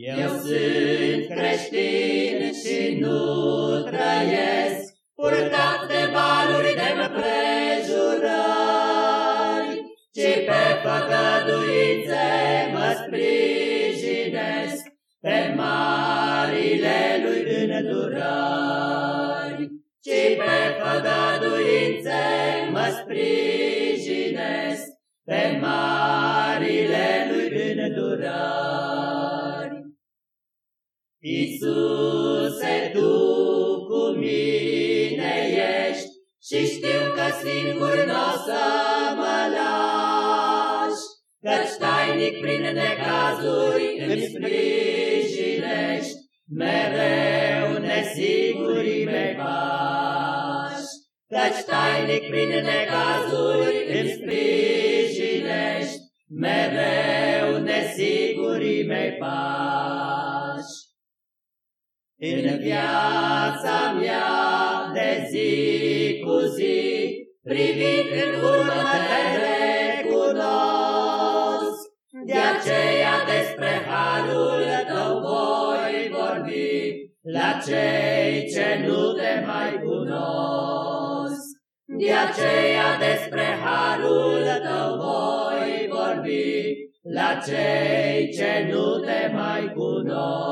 Eu sunt creștin și nu trăiesc, purtat de valuri de împrejurări, ci pe făgăduințe mă sprijinesc, pe marile lui îndurări, ci pe făgăduințe mă sprijinesc, pe marile lui îndurări. Iisuse, Tu cu mine ești și știu că singur n-o să mă lași, Căci tainic prin necazuri îmi sprijinești, mereu nesigurii mei pași. Căci tainic prin necazuri îmi sprijinești, mereu nesigurii mei pași. În viața mea de zi cu zi, privind în urmă te recunosc. De aceea despre harul tău voi vorbi, la cei ce nu te mai cunosc. De aceea despre harul tău voi vorbi, la cei ce nu te mai cunosc.